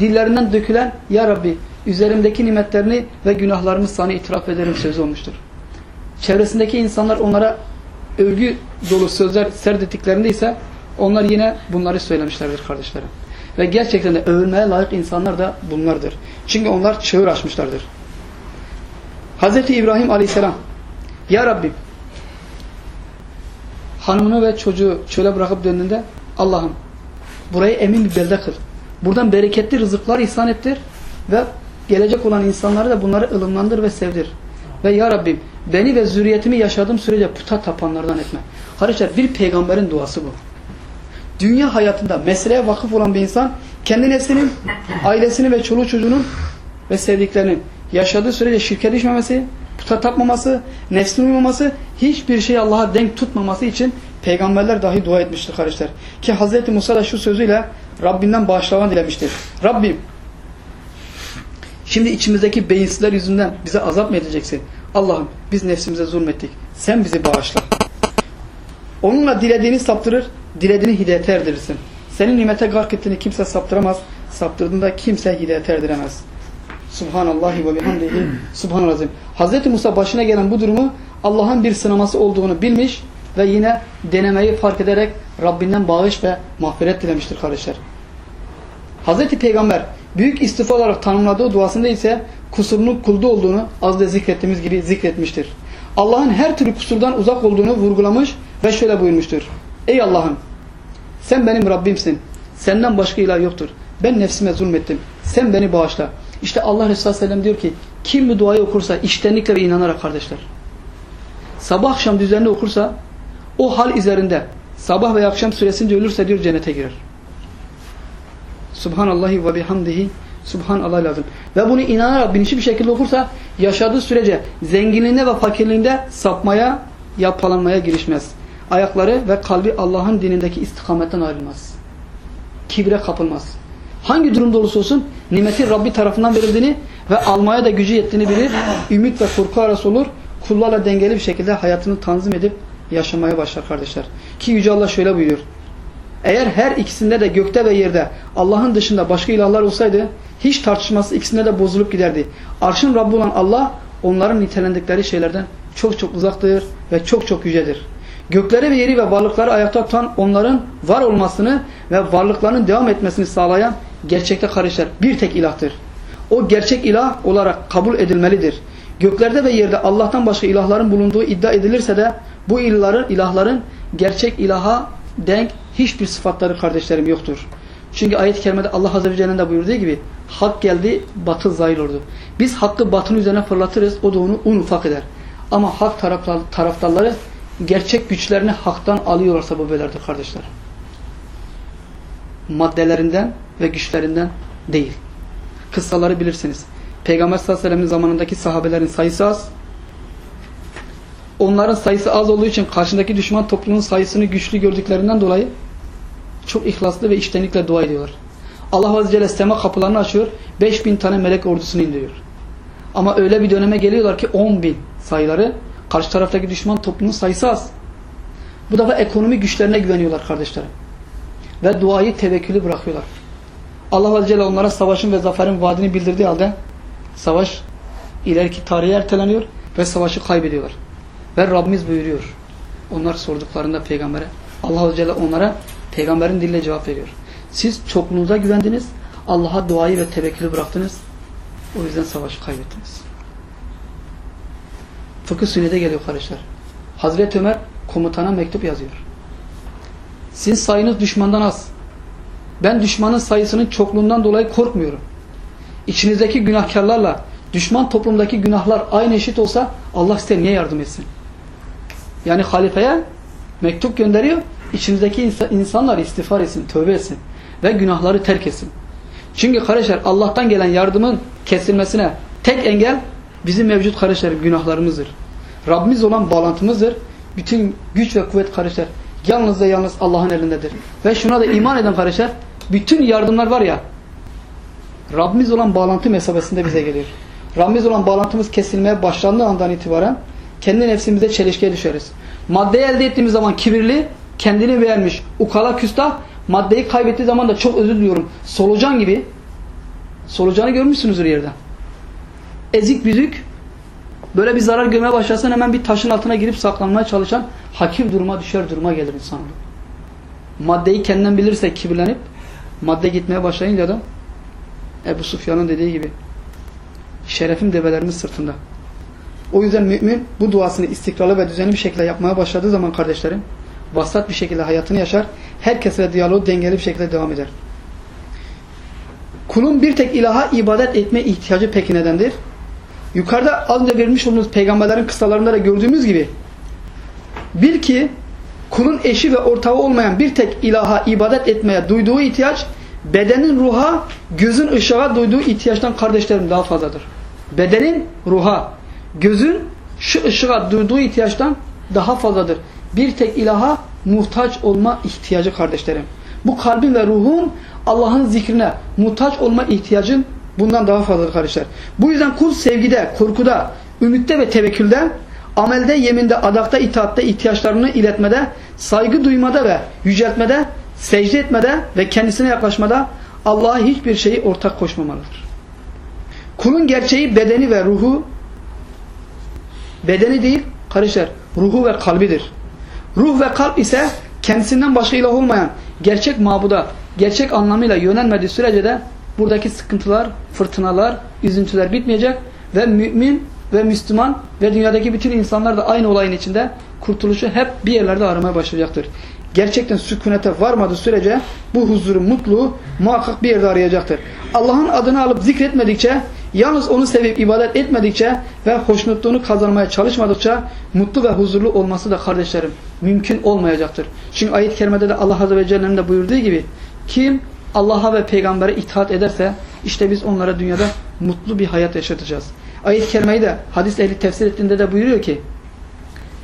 dillerinden dökülen Ya Rabbi üzerimdeki nimetlerini ve günahlarımı sana itiraf ederim sözü olmuştur. Çevresindeki insanlar onlara övgü dolu sözler serdettiklerinde ise onlar yine bunları söylemişlerdir kardeşlerim. Ve gerçekten de övülmeye layık insanlar da bunlardır. Çünkü onlar çığır açmışlardır. Hz. İbrahim aleyhisselam Ya Rabbim hanımını ve çocuğu çöle bırakıp döndüğünde Allah'ım burayı emin bir belde kıl. Buradan bereketli rızıklar ihsan ettir ve gelecek olan insanları da bunları ılımlandır ve sevdir. Ve Ya Rabbim beni ve zürriyetimi yaşadığım sürece puta tapanlardan etme. Kardeşler bir peygamberin duası bu. Dünya hayatında meseleye vakıf olan bir insan kendi neslinin, ailesini ve çoluğu çocuğunun ve sevdiklerinin yaşadığı sürece şirke düşmemesi, puta tapmaması, nefsine uymaması, hiçbir şey Allah'a denk tutmaması için peygamberler dahi dua etmiştir kardeşler. Ki Hz. Musa da şu sözüyle Rabbinden bağışlaman dilemiştir. Rabbim şimdi içimizdeki beyinsizler yüzünden bize azap mı edeceksin? Allah'ım biz nefsimize zulmettik. Sen bizi bağışla. Onunla dilediğini saptırır, dilediğini hidayete erdirirsin. Senin nimete gark ettiğini kimse saptıramaz, saptırdığında kimse hidayete erdiremez. Subhanallahi ve bihamdihi subhanallazim. Hz. Musa başına gelen bu durumu Allah'ın bir sınaması olduğunu bilmiş ve yine denemeyi fark ederek Rabbinden bağış ve mağfiret dilemiştir kardeşler. Hz. Peygamber büyük istifa olarak tanımladığı duasında ise kusurunun kulda olduğunu az da zikrettiğimiz gibi zikretmiştir. Allah'ın her türlü kusurdan uzak olduğunu vurgulamış ve şöyle buyurmuştur. Ey Allah'ım sen benim Rabbimsin. Senden başka ilah yoktur. Ben nefsime zulmettim. Sen beni bağışla. İşte Allah Resulü Sellem diyor ki kim bu duayı okursa içtenlikle ve inanarak kardeşler. Sabah akşam düzenli okursa o hal üzerinde sabah ve akşam süresince ölürse diyor cennete girer. Subhanallahi ve bihamdihi Subhanallah lazım. Ve bunu inanarak bilinçli bir şekilde okursa yaşadığı sürece zenginliğinde ve fakirliğinde sapmaya, yapılanmaya girişmez. Ayakları ve kalbi Allah'ın dinindeki istikametten ayrılmaz. Kibre kapılmaz. Hangi durumda olursa olsun nimetin Rabbi tarafından verildiğini ve almaya da gücü yettiğini bilir. Ümit ve korku arası olur. Kullarla dengeli bir şekilde hayatını tanzim edip yaşamaya başlar kardeşler. Ki Yüce Allah şöyle buyuruyor. Eğer her ikisinde de gökte ve yerde Allah'ın dışında başka ilahlar olsaydı hiç tartışması ikisinde de bozulup giderdi. Arşın Rabbi olan Allah onların nitelendikleri şeylerden çok çok uzaktır ve çok çok yücedir. Gökleri ve yeri ve varlıkları ayakta tutan onların var olmasını ve varlıklarının devam etmesini sağlayan gerçekte kardeşler bir tek ilahtır. O gerçek ilah olarak kabul edilmelidir. Göklerde ve yerde Allah'tan başka ilahların bulunduğu iddia edilirse de bu ilahların, ilahların gerçek ilaha denk hiçbir sıfatları kardeşlerim yoktur. Çünkü ayet-i kerimede Allah Azze ve Celle'nin de buyurduğu gibi hak geldi, batıl zahil oldu. Biz hakkı batın üzerine fırlatırız, o da onu un ufak eder. Ama hak taraftarları gerçek güçlerini haktan alıyorlarsa bu böyledir kardeşler. Maddelerinden ve güçlerinden değil. Kıssaları bilirsiniz. Peygamber sallallahu aleyhi ve sellem'in zamanındaki sahabelerin sayısı az. Onların sayısı az olduğu için karşındaki düşman toplumun sayısını güçlü gördüklerinden dolayı çok ihlaslı ve içtenlikle dua ediyorlar. Allah Azze Celle sema kapılarını açıyor. 5000 tane melek ordusunu indiriyor. Ama öyle bir döneme geliyorlar ki 10 bin sayıları. Karşı taraftaki düşman toplumun sayısı az. Bu defa ekonomi güçlerine güveniyorlar kardeşlerim. Ve duayı tevekkülü bırakıyorlar. Allah Azze Celle onlara savaşın ve zaferin vaadini bildirdiği halde savaş ileriki tarihe erteleniyor ve savaşı kaybediyorlar. Ve Rabbimiz buyuruyor. Onlar sorduklarında peygambere Allah Celle onlara peygamberin diliyle cevap veriyor. Siz çokluğunuza güvendiniz. Allah'a duayı ve tevekkülü bıraktınız. O yüzden savaşı kaybettiniz. Fıkıh sünnete geliyor kardeşler. Hazreti Ömer komutana mektup yazıyor. Sizin sayınız düşmandan az. Ben düşmanın sayısının çokluğundan dolayı korkmuyorum. İçinizdeki günahkarlarla düşman toplumdaki günahlar aynı eşit olsa Allah size niye yardım etsin? Yani halifeye mektup gönderiyor. İçinizdeki insanlar istiğfar etsin, tövbe etsin ve günahları terk etsin. Çünkü kardeşler Allah'tan gelen yardımın kesilmesine tek engel bizim mevcut kardeşlerim günahlarımızdır. Rabbimiz olan bağlantımızdır. Bütün güç ve kuvvet kardeşler yalnız ve yalnız Allah'ın elindedir. Ve şuna da iman eden kardeşler bütün yardımlar var ya Rabbimiz olan bağlantı mesabesinde bize geliyor. Rabbimiz olan bağlantımız kesilmeye başlandığı andan itibaren kendi nefsimize çelişkiye düşeriz. Maddeyi elde ettiğimiz zaman kibirli, kendini beğenmiş, ukala küstah, maddeyi kaybettiği zaman da çok özür diliyorum. Solucan gibi. Solucanı görmüşsünüzdür yerden. Ezik büzük, böyle bir zarar görmeye başlarsan hemen bir taşın altına girip saklanmaya çalışan hakir duruma düşer duruma gelir insan. Maddeyi kendinden bilirse kibirlenip madde gitmeye başlayınca da Ebu Sufyan'ın dediği gibi şerefim develerimin sırtında. O yüzden mümin bu duasını istikrarlı ve düzenli bir şekilde yapmaya başladığı zaman kardeşlerim vasat bir şekilde hayatını yaşar. Herkesle diyaloğu dengeli bir şekilde devam eder. Kulun bir tek ilaha ibadet etme ihtiyacı peki nedendir? Yukarıda az önce vermiş olduğumuz peygamberlerin kıssalarında da gördüğümüz gibi bir ki kulun eşi ve ortağı olmayan bir tek ilaha ibadet etmeye duyduğu ihtiyaç bedenin ruha, gözün ışığa duyduğu ihtiyaçtan kardeşlerim daha fazladır. Bedenin ruha, gözün şu ışığa duyduğu ihtiyaçtan daha fazladır. Bir tek ilaha muhtaç olma ihtiyacı kardeşlerim. Bu kalbin ve ruhun Allah'ın zikrine muhtaç olma ihtiyacın bundan daha fazladır kardeşler. Bu yüzden kul sevgide, korkuda, ümitte ve tevekkülde, amelde, yeminde, adakta, itaatte ihtiyaçlarını iletmede, saygı duymada ve yüceltmede, secde etmede ve kendisine yaklaşmada Allah'a hiçbir şeyi ortak koşmamalıdır. Kulun gerçeği bedeni ve ruhu bedeni değil kardeşler ruhu ve kalbidir. Ruh ve kalp ise kendisinden başka ilah olmayan gerçek mabuda gerçek anlamıyla yönelmediği sürece de buradaki sıkıntılar, fırtınalar, üzüntüler bitmeyecek ve mümin ve Müslüman ve dünyadaki bütün insanlar da aynı olayın içinde kurtuluşu hep bir yerlerde aramaya başlayacaktır. Gerçekten sükunete varmadığı sürece bu huzuru, mutluluğu muhakkak bir yerde arayacaktır. Allah'ın adını alıp zikretmedikçe, yalnız onu sevip ibadet etmedikçe ve hoşnutluğunu kazanmaya çalışmadıkça mutlu ve huzurlu olması da kardeşlerim mümkün olmayacaktır. Çünkü ayet-i kerimede de Allah Azze ve Celle'nin de buyurduğu gibi kim Allah'a ve peygambere itaat ederse işte biz onlara dünyada mutlu bir hayat yaşatacağız. Ayet-i kerimeyi de hadis ehli tefsir ettiğinde de buyuruyor ki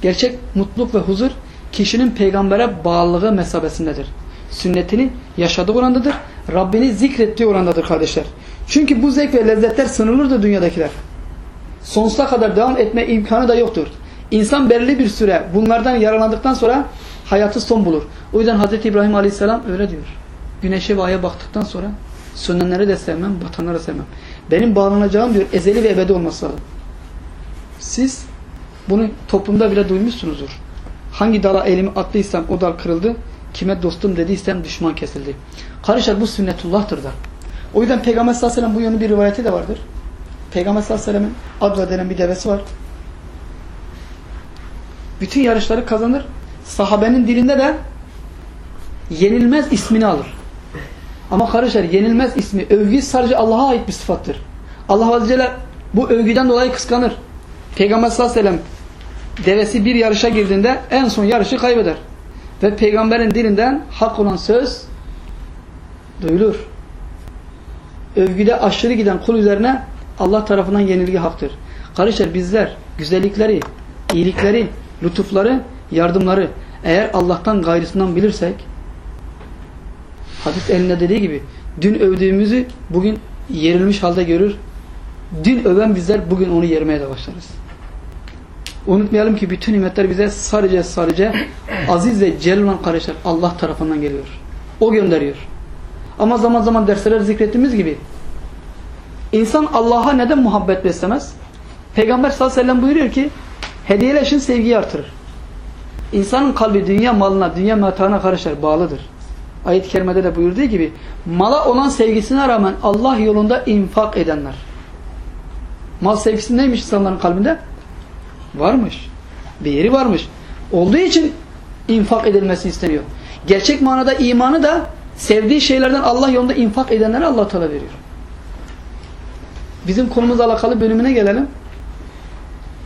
gerçek mutluluk ve huzur kişinin peygambere bağlılığı mesabesindedir. Sünnetini yaşadığı orandadır. Rabbini zikrettiği orandadır kardeşler. Çünkü bu zevk ve lezzetler sınırlıdır dünyadakiler. Sonsuza kadar devam etme imkanı da yoktur. İnsan belirli bir süre bunlardan yaralandıktan sonra hayatı son bulur. O yüzden Hz. İbrahim Aleyhisselam öyle diyor. Güneşe ve aya baktıktan sonra sönenleri de sevmem, batanları da sevmem. Benim bağlanacağım diyor ezeli ve ebedi olması lazım. Siz bunu toplumda bile duymuşsunuzdur. Hangi dala elimi attıysam o dal kırıldı. Kime dostum dediysem düşman kesildi. Kardeşler bu sünnetullah'tır da. O yüzden Peygamber sallallahu aleyhi ve sellem bu yönü bir rivayeti de vardır. Peygamber sallallahu aleyhi ve sellem'in Adva denen bir devesi var. Bütün yarışları kazanır. Sahabenin dilinde de yenilmez ismini alır. Ama kardeşler yenilmez ismi, övgü sadece Allah'a ait bir sıfattır. Allah Azze Celle bu övgüden dolayı kıskanır. Peygamber sallallahu aleyhi ve sellem devesi bir yarışa girdiğinde en son yarışı kaybeder. Ve peygamberin dilinden hak olan söz duyulur. Övgüde aşırı giden kul üzerine Allah tarafından yenilgi haktır. Kardeşler bizler güzellikleri, iyilikleri, lütufları, yardımları eğer Allah'tan gayrısından bilirsek hadis elinde dediği gibi dün övdüğümüzü bugün yerilmiş halde görür. Dün öven bizler bugün onu yermeye de başlarız. Unutmayalım ki bütün nimetler bize sadece sadece aziz ve celil olan kardeşler Allah tarafından geliyor. O gönderiyor. Ama zaman zaman dersler zikrettiğimiz gibi insan Allah'a neden muhabbet beslemez? Peygamber sallallahu aleyhi ve sellem buyuruyor ki hediyeleşin sevgiyi artırır. İnsanın kalbi dünya malına, dünya metaına karışır, bağlıdır. Ayet-i kerimede de buyurduğu gibi mala olan sevgisine rağmen Allah yolunda infak edenler. Mal sevgisi neymiş insanların kalbinde? Varmış. Bir yeri varmış. Olduğu için infak edilmesi isteniyor. Gerçek manada imanı da sevdiği şeylerden Allah yolunda infak edenlere Allah Teala veriyor. Bizim konumuzla alakalı bölümüne gelelim.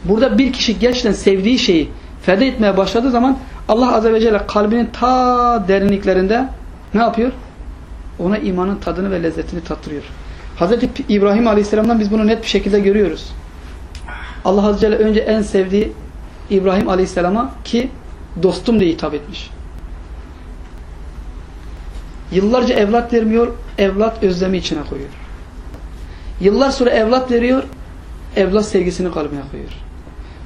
Burada bir kişi gerçekten sevdiği şeyi feda etmeye başladığı zaman Allah Azze ve Celle kalbinin ta derinliklerinde ne yapıyor? Ona imanın tadını ve lezzetini tattırıyor. Hazreti İbrahim Aleyhisselam'dan biz bunu net bir şekilde görüyoruz. Allah Azze ve Celle önce en sevdiği İbrahim Aleyhisselam'a ki dostum diye hitap etmiş. Yıllarca evlat vermiyor, evlat özlemi içine koyuyor. Yıllar sonra evlat veriyor. Evlat sevgisini kalbine koyuyor.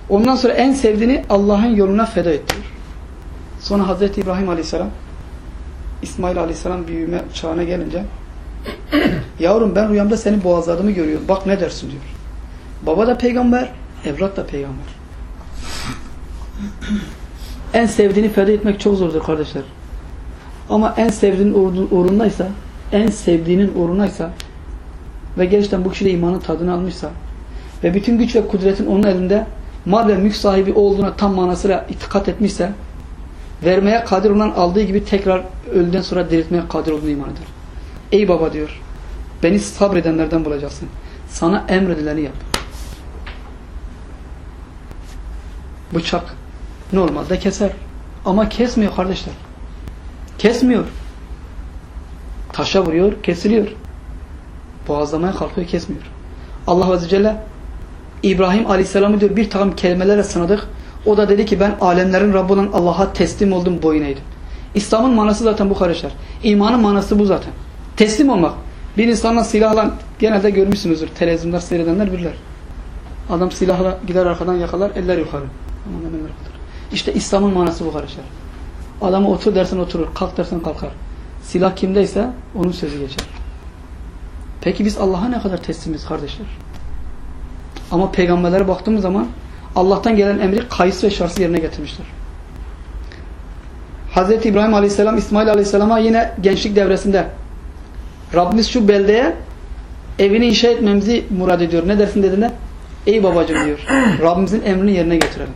Ondan sonra en sevdiğini Allah'ın yoluna feda ettiriyor. Sonra Hazreti İbrahim Aleyhisselam İsmail Aleyhisselam büyüme çağına gelince yavrum ben rüyamda seni boğazladığımı görüyorum. Bak ne dersin diyor. Baba da peygamber, evlat da peygamber. en sevdiğini feda etmek çok zordur kardeşler. Ama en sevdiğinin uğrundaysa, en sevdiğinin uğrunaysa ve gerçekten bu kişi de imanın tadını almışsa ve bütün güç ve kudretin onun elinde ve mülk sahibi olduğuna tam manasıyla itikat etmişse vermeye kadir olan aldığı gibi tekrar öldükten sonra diriltmeye kadir olduğunu iman eder. Ey baba diyor beni sabredenlerden bulacaksın. Sana emredileni yap. Bıçak normalde keser. Ama kesmiyor kardeşler. Kesmiyor. Taşa vuruyor, kesiliyor. Boğazlamaya kalkıyor, kesmiyor. Allah Azze Celle İbrahim Aleyhisselam'ı diyor bir takım kelimelerle sınadık. O da dedi ki ben alemlerin Rabbi olan Allah'a teslim oldum, boyun eğdim. İslam'ın manası zaten bu kardeşler. İmanın manası bu zaten. Teslim olmak. Bir insanla silahla genelde görmüşsünüzdür. Televizyonlar seyredenler bilirler. Adam silahla gider arkadan yakalar, eller yukarı. İşte İslam'ın manası bu kardeşler. Adamı otur dersen oturur, kalk dersen kalkar. Silah kimdeyse onun sözü geçer. Peki biz Allah'a ne kadar teslimiz kardeşler? Ama peygamberlere baktığımız zaman Allah'tan gelen emri kayıs ve şarsı yerine getirmişler. Hz. İbrahim Aleyhisselam İsmail Aleyhisselam'a yine gençlik devresinde Rabbimiz şu beldeye evini inşa etmemizi murad ediyor. Ne dersin dediğinde ey babacım diyor. Rabbimizin emrini yerine getirelim.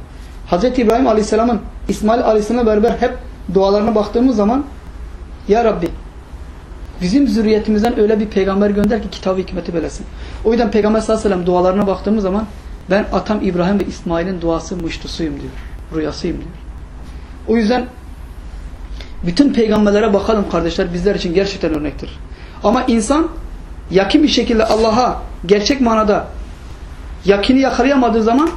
Hz. İbrahim Aleyhisselam'ın İsmail Aleyhisselam'la beraber hep dualarına baktığımız zaman Ya Rabbi bizim zürriyetimizden öyle bir peygamber gönder ki kitabı hikmeti belesin. O yüzden Peygamber sallallahu aleyhi ve sellem dualarına baktığımız zaman ben atam İbrahim ve İsmail'in duası muştusuyum diyor. Rüyasıyım diyor. O yüzden bütün peygamberlere bakalım kardeşler bizler için gerçekten örnektir. Ama insan yakin bir şekilde Allah'a gerçek manada yakini yakalayamadığı zaman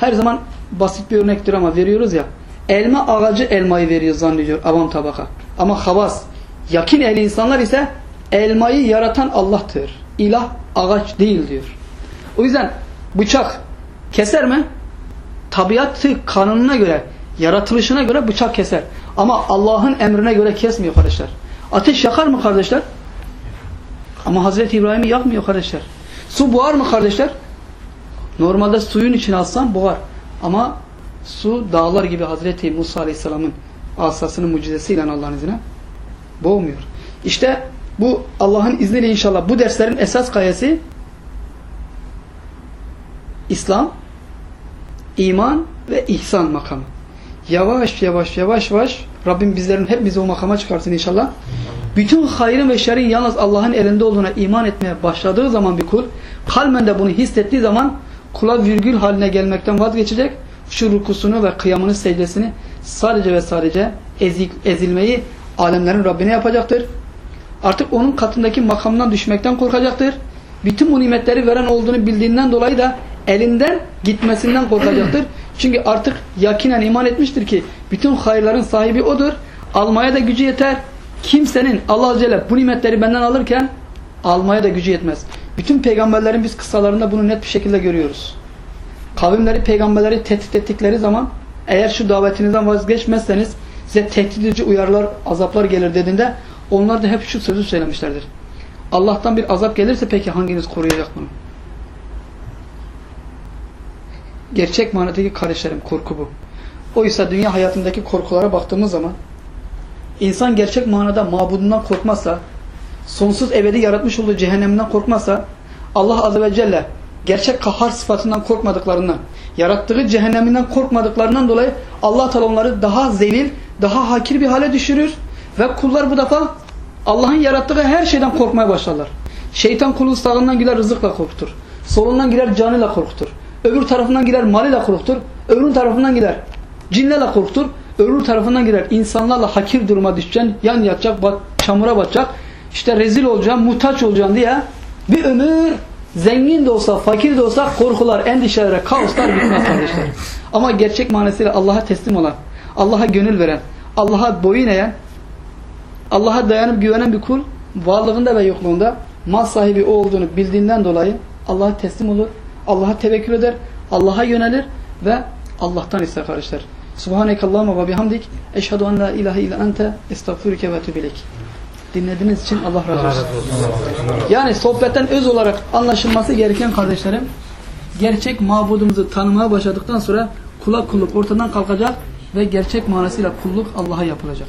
her zaman basit bir örnektir ama veriyoruz ya elma ağacı elmayı veriyor zannediyor avam tabaka. Ama havas yakin ehli insanlar ise elmayı yaratan Allah'tır. İlah ağaç değil diyor. O yüzden bıçak keser mi? Tabiatı kanununa göre, yaratılışına göre bıçak keser. Ama Allah'ın emrine göre kesmiyor kardeşler. Ateş yakar mı kardeşler? Ama Hazreti İbrahim'i yakmıyor kardeşler. Su boğar mı kardeşler? Normalde suyun içine alsan boğar. Ama su dağlar gibi Hazreti Musa Aleyhisselam'ın asasının mucizesiyle Allah'ın izniyle boğmuyor. İşte bu Allah'ın izniyle inşallah bu derslerin esas gayesi İslam, iman ve ihsan makamı. Yavaş yavaş yavaş yavaş Rabbim bizlerin hep bizi o makama çıkarsın inşallah. Bütün hayrın ve şerrin yalnız Allah'ın elinde olduğuna iman etmeye başladığı zaman bir kul, kalmen de bunu hissettiği zaman kula virgül haline gelmekten vazgeçecek, şu rukusunu ve kıyamını secdesini sadece ve sadece ezilmeyi alemlerin Rabbine yapacaktır. Artık onun katındaki makamdan düşmekten korkacaktır. Bütün bu nimetleri veren olduğunu bildiğinden dolayı da elinden gitmesinden korkacaktır. <clears throat> Çünkü artık yakinen iman etmiştir ki bütün hayırların sahibi odur. Almaya da gücü yeter. Kimsenin Allah Celle bu nimetleri benden alırken almaya da gücü yetmez. Bütün peygamberlerin biz kıssalarında bunu net bir şekilde görüyoruz. Kavimleri peygamberleri tehdit ettikleri zaman eğer şu davetinizden vazgeçmezseniz size tehdit edici uyarılar, azaplar gelir dediğinde onlar da hep şu sözü söylemişlerdir. Allah'tan bir azap gelirse peki hanginiz koruyacak bunu? Gerçek manadaki kardeşlerim korku bu. Oysa dünya hayatındaki korkulara baktığımız zaman insan gerçek manada mabudundan korkmazsa sonsuz ebedi yaratmış olduğu cehenneminden korkmazsa Allah Azze ve Celle gerçek kahar sıfatından korkmadıklarından yarattığı cehenneminden korkmadıklarından dolayı Allah Teala onları daha zelil, daha hakir bir hale düşürür ve kullar bu defa Allah'ın yarattığı her şeyden korkmaya başlarlar. Şeytan kulun sağından girer rızıkla korkutur. Solundan girer canıyla korkutur. Öbür tarafından girer malıyla korkutur. Öbür tarafından girer cinlerle korkutur. Öbür tarafından girer insanlarla hakir duruma düşeceksin. Yan yatacak, bak, çamura batacak. İşte rezil olacaksın, muhtaç olacaksın diye bir ömür zengin de olsa, fakir de olsa korkular, endişelere, kaoslar bitmez kardeşler. Ama gerçek manasıyla Allah'a teslim olan, Allah'a gönül veren, Allah'a boyun eğen, Allah'a dayanıp güvenen bir kul varlığında ve yokluğunda mal sahibi o olduğunu bildiğinden dolayı Allah'a teslim olur, Allah'a tevekkül eder, Allah'a yönelir ve Allah'tan ister kardeşler. Subhanekallahumma ve bihamdik. Eşhedü en la ilahe illa ente estağfurüke ve etûbü ileyk. Dinlediğiniz için Allah razı olsun. Yani sohbetten öz olarak anlaşılması gereken kardeşlerim, gerçek mabudumuzu tanımaya başladıktan sonra kulak kulluk ortadan kalkacak ve gerçek manasıyla kulluk Allah'a yapılacak.